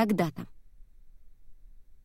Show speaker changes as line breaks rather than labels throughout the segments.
Когда-то.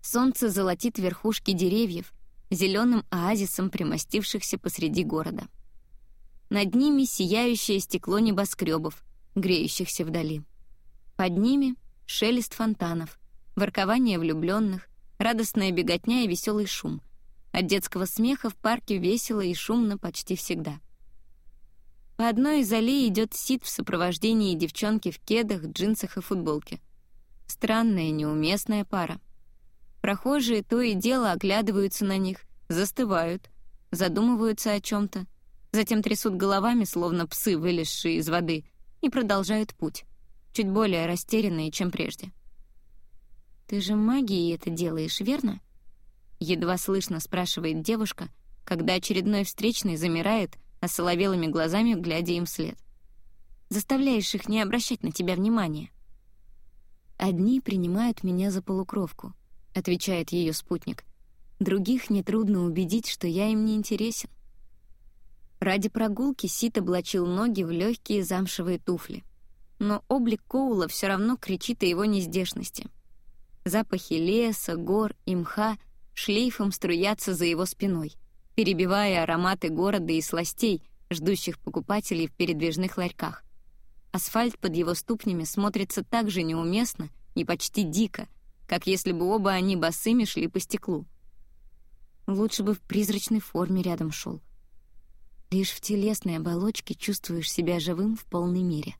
Солнце золотит верхушки деревьев, зеленым оазисом примостившихся посреди города. Над ними сияющее стекло небоскребов, греющихся вдали. Под ними — шелест фонтанов, воркование влюбленных, радостная беготня и веселый шум. От детского смеха в парке весело и шумно почти всегда. По одной из аллей идет Сид в сопровождении девчонки в кедах, джинсах и футболке. Странная, неуместная пара. Прохожие то и дело оглядываются на них, застывают, задумываются о чем-то, затем трясут головами, словно псы, вылезшие из воды, и продолжают путь, чуть более растерянные, чем прежде. «Ты же магией это делаешь, верно?» Едва слышно спрашивает девушка, когда очередной встречный замирает, осоловелыми глазами глядя им вслед. «Заставляешь их не обращать на тебя внимания». «Одни принимают меня за полукровку», — отвечает ее спутник. «Других нетрудно убедить, что я им не интересен». Ради прогулки Сит облачил ноги в легкие замшевые туфли. Но облик Коула все равно кричит о его нездешности — Запахи леса, гор и мха шлейфом струятся за его спиной, перебивая ароматы города и сластей, ждущих покупателей в передвижных ларьках. Асфальт под его ступнями смотрится так же неуместно и почти дико, как если бы оба они босыми шли по стеклу. Лучше бы в призрачной форме рядом шел. Лишь в телесной оболочке чувствуешь себя живым в полной мере.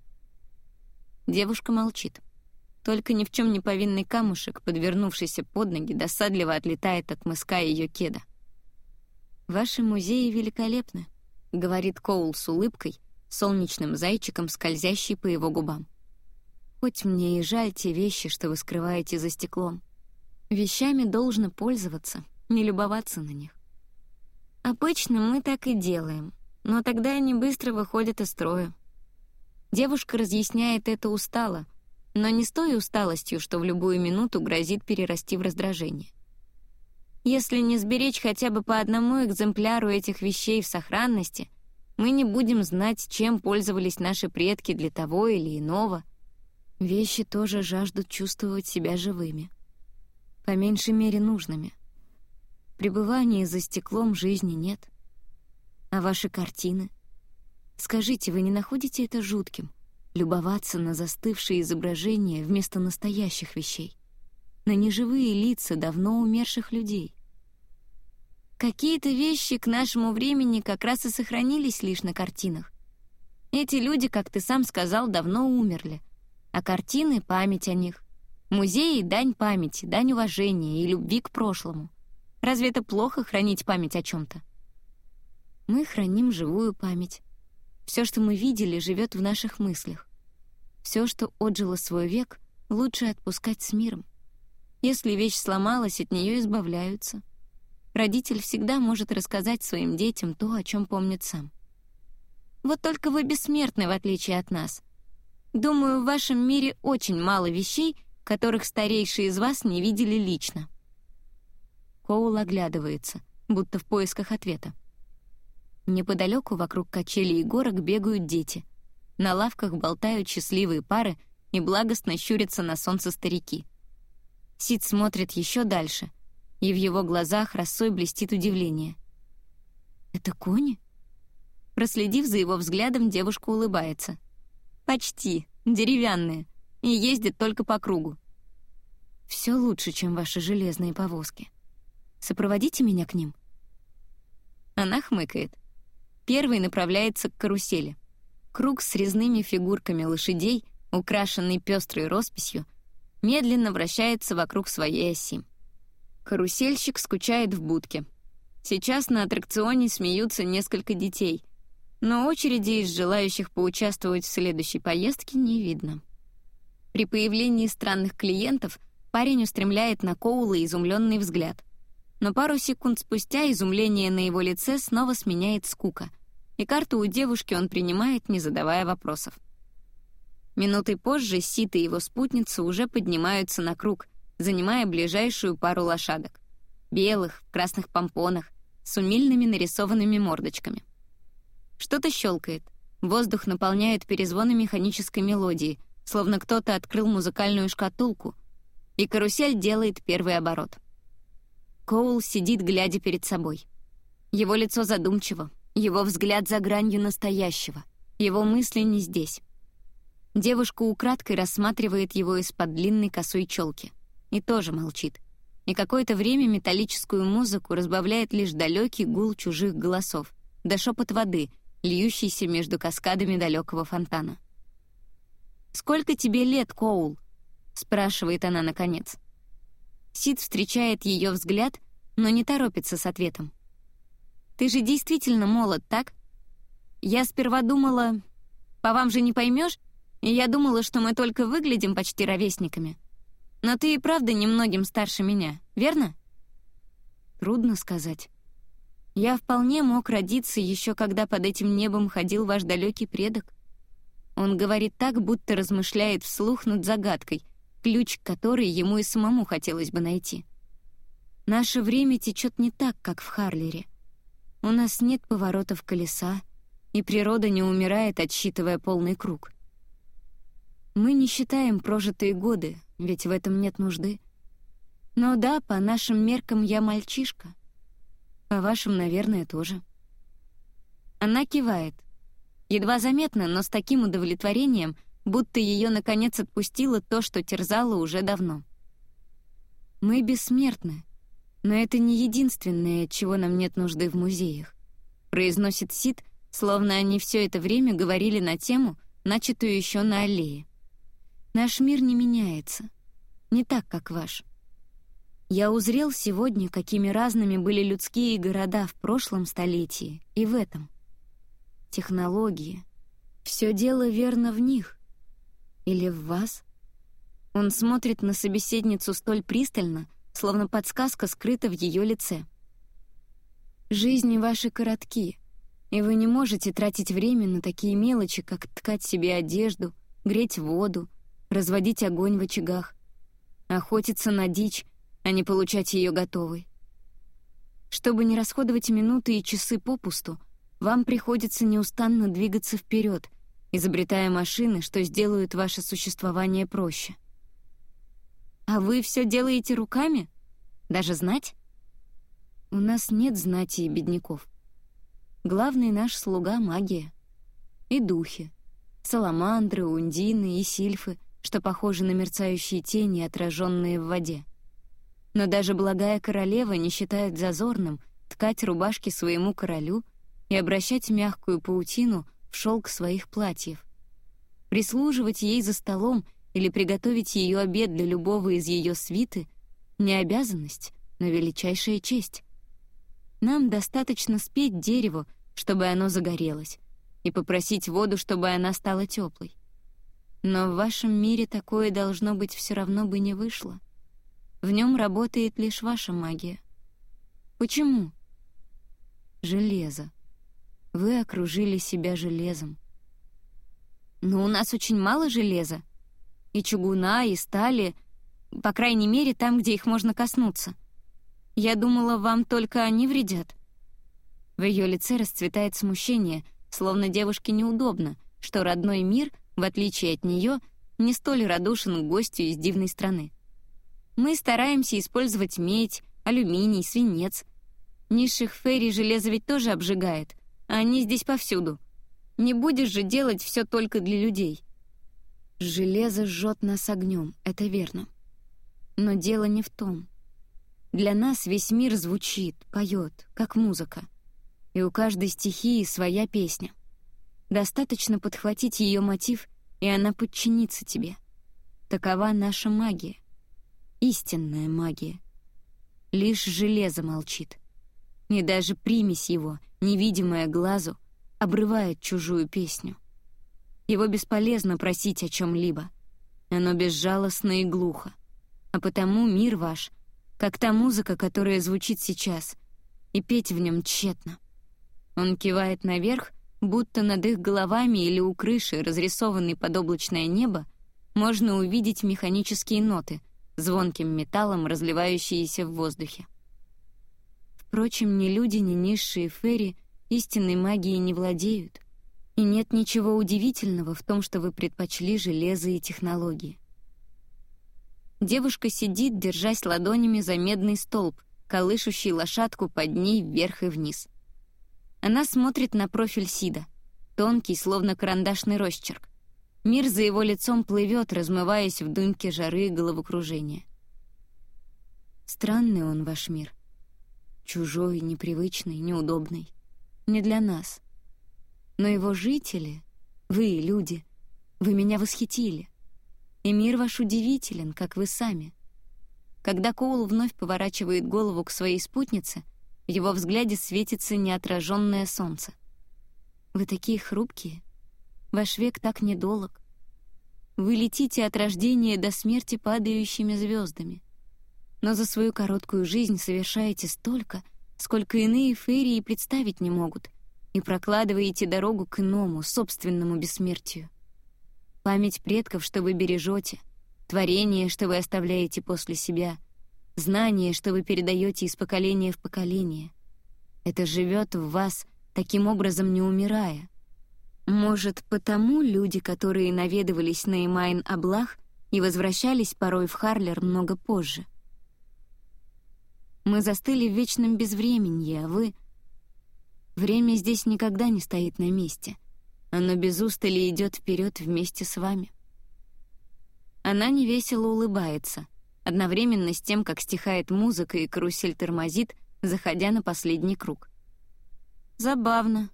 Девушка молчит. Только ни в чем не повинный камушек, подвернувшийся под ноги, досадливо отлетает от мыска ее кеда. «Ваши музеи великолепны», — говорит Коул с улыбкой, солнечным зайчиком, скользящий по его губам. «Хоть мне и жаль те вещи, что вы скрываете за стеклом. Вещами должно пользоваться, не любоваться на них. Обычно мы так и делаем, но тогда они быстро выходят из строя. Девушка разъясняет это устало, но не с той усталостью, что в любую минуту грозит перерасти в раздражение. Если не сберечь хотя бы по одному экземпляру этих вещей в сохранности, мы не будем знать, чем пользовались наши предки для того или иного. Вещи тоже жаждут чувствовать себя живыми. По меньшей мере нужными. Пребывания за стеклом жизни нет. А ваши картины? Скажите, вы не находите это жутким — любоваться на застывшие изображения вместо настоящих вещей, на неживые лица давно умерших людей. Какие-то вещи к нашему времени как раз и сохранились лишь на картинах. Эти люди, как ты сам сказал, давно умерли, а картины — память о них. Музеи — дань памяти, дань уважения и любви к прошлому. Разве это плохо хранить память о чем-то? Мы храним живую память, все, что мы видели, живет в наших мыслях. Все, что отжило свой век, лучше отпускать с миром. Если вещь сломалась, от нее избавляются. Родитель всегда может рассказать своим детям то, о чем помнит сам. Вот только вы бессмертны, в отличие от нас. Думаю, в вашем мире очень мало вещей, которых старейшие из вас не видели лично. Коул оглядывается, будто в поисках ответа. Неподалеку вокруг качелей и горок бегают дети. На лавках болтают счастливые пары и благостно щурятся на солнце старики. Сид смотрит еще дальше, и в его глазах росой блестит удивление. «Это кони?» Проследив за его взглядом, девушка улыбается. «Почти. Деревянные. И ездят только по кругу. Все лучше, чем ваши железные повозки. Сопроводите меня к ним». Она хмыкает. Первый направляется к карусели. Круг с резными фигурками лошадей, украшенный пестрой росписью, медленно вращается вокруг своей оси. Карусельщик скучает в будке. Сейчас на аттракционе смеются несколько детей, но очереди из желающих поучаствовать в следующей поездке не видно. При появлении странных клиентов парень устремляет на Коула изумленный взгляд — но пару секунд спустя изумление на его лице снова сменяет скука, и карту у девушки он принимает, не задавая вопросов. Минутой позже Сит и его спутница уже поднимаются на круг, занимая ближайшую пару лошадок. Белых, в красных помпонах, с умильными нарисованными мордочками. Что-то щелкает. Воздух наполняет перезвоны механической мелодии, словно кто-то открыл музыкальную шкатулку, и карусель делает первый оборот. Коул сидит, глядя перед собой. Его лицо задумчиво, его взгляд за гранью настоящего, его мысли не здесь. Девушка украдкой рассматривает его из-под длинной косой челки и тоже молчит. И какое-то время металлическую музыку разбавляет лишь далекий гул чужих голосов, да шепот воды, льющийся между каскадами далекого фонтана. «Сколько тебе лет, Коул?» — спрашивает она наконец. Сид встречает ее взгляд, но не торопится с ответом. «Ты же действительно молод, так? Я сперва думала... По вам же не поймешь, и я думала, что мы только выглядим почти ровесниками. Но ты и правда немногим старше меня, верно?» Трудно сказать. Я вполне мог родиться еще когда под этим небом ходил ваш далекий предок. Он говорит так, будто размышляет вслух над загадкой, ключ к которой ему и самому хотелось бы найти. Наше время течет не так, как в Харлере. У нас нет поворотов колеса, и природа не умирает, отсчитывая полный круг. Мы не считаем прожитые годы, ведь в этом нет нужды. Но да, по нашим меркам я мальчишка. По вашим, наверное, тоже. Она кивает. Едва заметно, но с таким удовлетворением, будто ее наконец отпустило то, что терзало уже давно. Мы бессмертны, но это не единственное, чего нам нет нужды в музеях. Произносит Сид, словно они все это время говорили на тему, начатую еще на аллее. Наш мир не меняется. Не так, как ваш. Я узрел сегодня, какими разными были людские города в прошлом столетии и в этом. Технологии. Все дело верно в них. Или в вас? Он смотрит на собеседницу столь пристально, словно подсказка скрыта в ее лице. Жизни ваши коротки, и вы не можете тратить время на такие мелочи, как ткать себе одежду, греть воду, разводить огонь в очагах, охотиться на дичь, а не получать ее готовой. Чтобы не расходовать минуты и часы попусту, вам приходится неустанно двигаться вперед, изобретая машины, что сделают ваше существование проще. А вы все делаете руками? Даже знать? У нас нет знати и бедняков. Главный наш слуга — магия. И духи. Саламандры, ундины и сильфы — что похожи на мерцающие тени, отраженные в воде. Но даже благая королева не считает зазорным ткать рубашки своему королю и обращать мягкую паутину в шелк своих платьев. Прислуживать ей за столом или приготовить ее обед для любого из ее свиты — не обязанность, но величайшая честь. Нам достаточно спеть дереву, чтобы оно загорелось, и попросить воду, чтобы она стала теплой. Но в вашем мире такое должно быть все равно бы не вышло. В нем работает лишь ваша магия. Почему? Железо. Вы окружили себя железом. Но у нас очень мало железа. И чугуна, и стали, по крайней мере, там, где их можно коснуться. Я думала, вам только они вредят. В ее лице расцветает смущение, словно девушке неудобно, что родной мир — в отличие от нее, не столь радушен к гостю из дивной страны. Мы стараемся использовать медь, алюминий, свинец. Низших фейри железо ведь тоже обжигает, а они здесь повсюду. Не будешь же делать все только для людей. Железо жжет нас огнем, это верно. Но дело не в том. Для нас весь мир звучит, поет, как музыка. И у каждой стихии своя песня. Достаточно подхватить ее мотив, и она подчинится тебе. Такова наша магия. Истинная магия. Лишь железо молчит. И даже примесь его, невидимая глазу, обрывает чужую песню. Его бесполезно просить о чем-либо. Оно безжалостно и глухо. А потому мир ваш, как та музыка, которая звучит сейчас, и петь в нем тщетно. Он кивает наверх, будто над их головами или у крыши, разрисованной под облачное небо, можно увидеть механические ноты, звонким металлом разливающиеся в воздухе. Впрочем, ни люди, ни низшие ферри истинной магией не владеют, и нет ничего удивительного в том, что вы предпочли железо и технологии. Девушка сидит, держась ладонями за медный столб, колышущий лошадку под ней вверх и вниз. Она смотрит на профиль Сида, тонкий, словно карандашный росчерк. Мир за его лицом плывет, размываясь в дымке жары и головокружения. Странный он, ваш мир. Чужой, непривычный, неудобный. Не для нас. Но его жители, вы, люди, вы меня восхитили. И мир ваш удивителен, как вы сами. Когда Коул вновь поворачивает голову к своей спутнице, в его взгляде светится неотраженное солнце. Вы такие хрупкие. Ваш век так недолог. Вы летите от рождения до смерти падающими звездами. Но за свою короткую жизнь совершаете столько, сколько иные фейрии представить не могут, и прокладываете дорогу к иному, собственному бессмертию. Память предков, что вы бережете, творение, что вы оставляете после себя, знание, что вы передаете из поколения в поколение. Это живет в вас, таким образом не умирая. Может, потому люди, которые наведывались на Имайн-Аблах и возвращались порой в Харлер много позже. Мы застыли в вечном безвременье, а вы... Время здесь никогда не стоит на месте. Оно без устали идет вперед вместе с вами. Она невесело улыбается, одновременно с тем, как стихает музыка и карусель тормозит, заходя на последний круг. Забавно.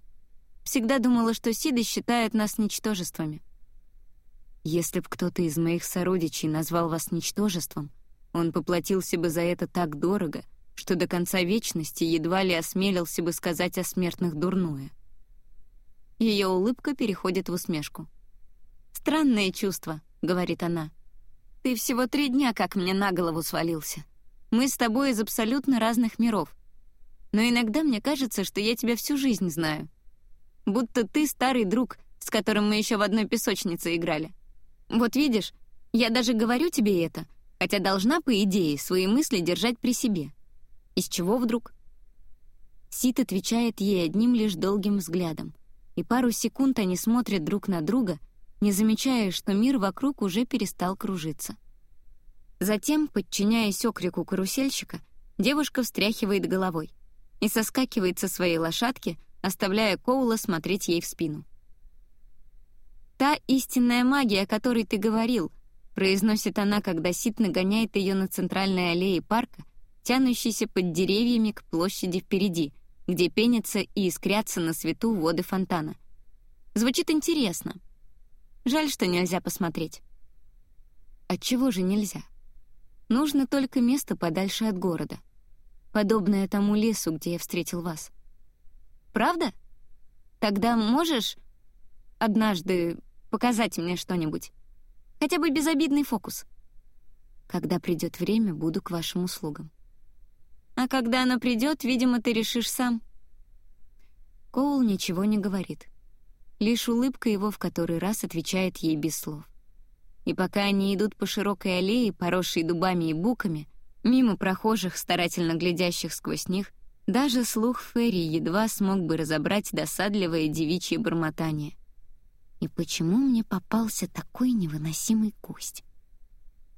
Всегда думала, что Сиды считают нас ничтожествами. Если б кто-то из моих сородичей назвал вас ничтожеством, он поплатился бы за это так дорого, что до конца вечности едва ли осмелился бы сказать о смертных дурное. Ее улыбка переходит в усмешку. «Странное чувство», — говорит она. «Ты всего три дня как мне на голову свалился. Мы с тобой из абсолютно разных миров. Но иногда мне кажется, что я тебя всю жизнь знаю. Будто ты старый друг, с которым мы еще в одной песочнице играли. Вот видишь, я даже говорю тебе это, хотя должна, по идее, свои мысли держать при себе. Из чего вдруг?» Сит отвечает ей одним лишь долгим взглядом и пару секунд они смотрят друг на друга, не замечая, что мир вокруг уже перестал кружиться. Затем, подчиняясь окрику карусельщика, девушка встряхивает головой и соскакивает со своей лошадки, оставляя Коула смотреть ей в спину. «Та истинная магия, о которой ты говорил», произносит она, когда Сит нагоняет ее на центральной аллее парка, тянущейся под деревьями к площади впереди, где пенятся и искрятся на свету воды фонтана. Звучит интересно. Жаль, что нельзя посмотреть. Отчего же нельзя? Нужно только место подальше от города. Подобное тому лесу, где я встретил вас. Правда? Тогда можешь однажды показать мне что-нибудь? Хотя бы безобидный фокус. Когда придет время, буду к вашим услугам. А когда она придет, видимо, ты решишь сам. Коул ничего не говорит. Лишь улыбка его в который раз отвечает ей без слов. И пока они идут по широкой аллее, поросшей дубами и буками, мимо прохожих, старательно глядящих сквозь них, даже слух Ферри едва смог бы разобрать досадливое девичье бормотание. И почему мне попался такой невыносимый кость?